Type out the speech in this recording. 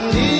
Yeah.